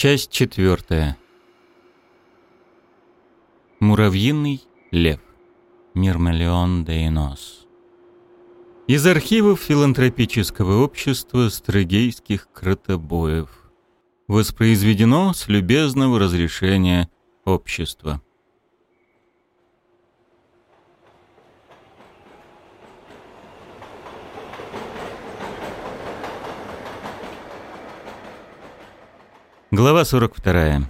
Часть четвертая. Муравьиный лев. Мирмелион Дейнос. Из архивов филантропического общества строгейских кротобоев. Воспроизведено с любезного разрешения общества. Глава 42.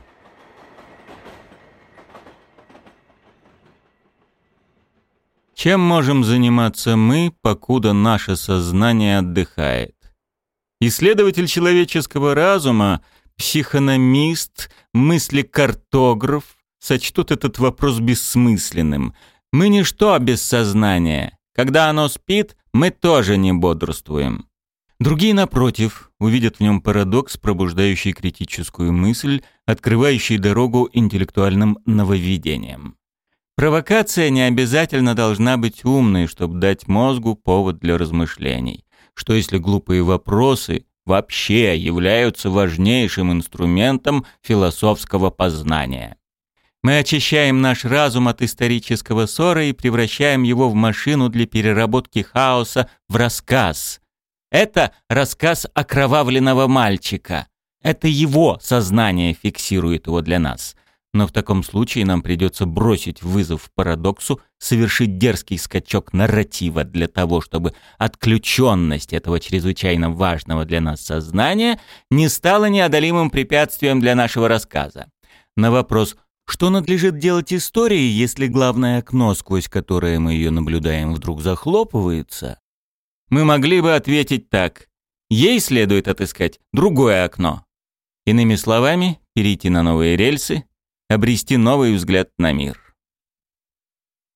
Чем можем заниматься мы, покуда наше сознание отдыхает? Исследователь человеческого разума, психономист, мыслекартограф сочтут этот вопрос бессмысленным. Мы ничто без сознания. Когда оно спит, мы тоже не бодрствуем. Другие, напротив, увидят в нем парадокс, пробуждающий критическую мысль, открывающий дорогу интеллектуальным нововведениям. Провокация не обязательно должна быть умной, чтобы дать мозгу повод для размышлений. Что если глупые вопросы вообще являются важнейшим инструментом философского познания? Мы очищаем наш разум от исторического ссора и превращаем его в машину для переработки хаоса в рассказ – это рассказ окровавленного мальчика. Это его сознание фиксирует его для нас. Но в таком случае нам придется бросить вызов парадоксу, совершить дерзкий скачок нарратива для того, чтобы отключенность этого чрезвычайно важного для нас сознания не стала неодолимым препятствием для нашего рассказа. На вопрос что надлежит делать истории, если главное окно, сквозь которое мы ее наблюдаем, вдруг захлопывается? Мы могли бы ответить так. Ей следует отыскать другое окно. Иными словами, перейти на новые рельсы, обрести новый взгляд на мир.